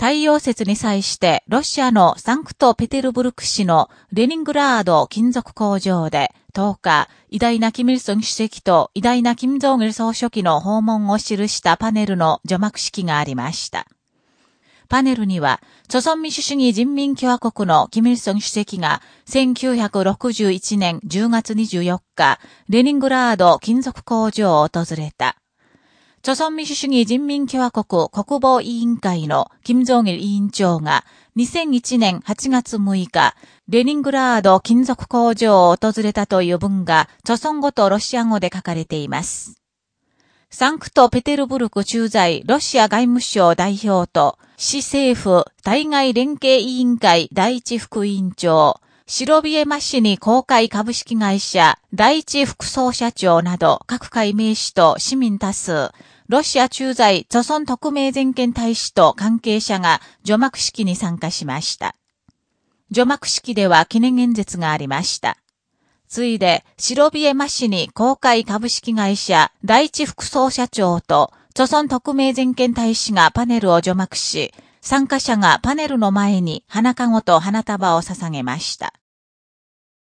太陽節に際してロシアのサンクトペテルブルク市のレニングラード金属工場で10日、偉大なキム・イルソン主席と偉大なキム・ジョン・ル総書記の訪問を記したパネルの除幕式がありました。パネルには、朝鮮民主主義人民共和国のキム・イルソン主席が1961年10月24日、レニングラード金属工場を訪れた。朝鮮民主主義人民共和国国防委員会の金正義委員長が2001年8月6日、レニングラード金属工場を訪れたという文が、朝鮮語とロシア語で書かれています。サンクトペテルブルク駐在ロシア外務省代表と、市政府対外連携委員会第一副委員長、白ビエマ市に公開株式会社第一副総社長など各界名士と市民多数、ロシア駐在、著村特命全権大使と関係者が除幕式に参加しました。除幕式では記念演説がありました。ついで、白ビエマ市に公開株式会社第一副総社長と、著村特命全権大使がパネルを除幕し、参加者がパネルの前に花籠と花束を捧げました。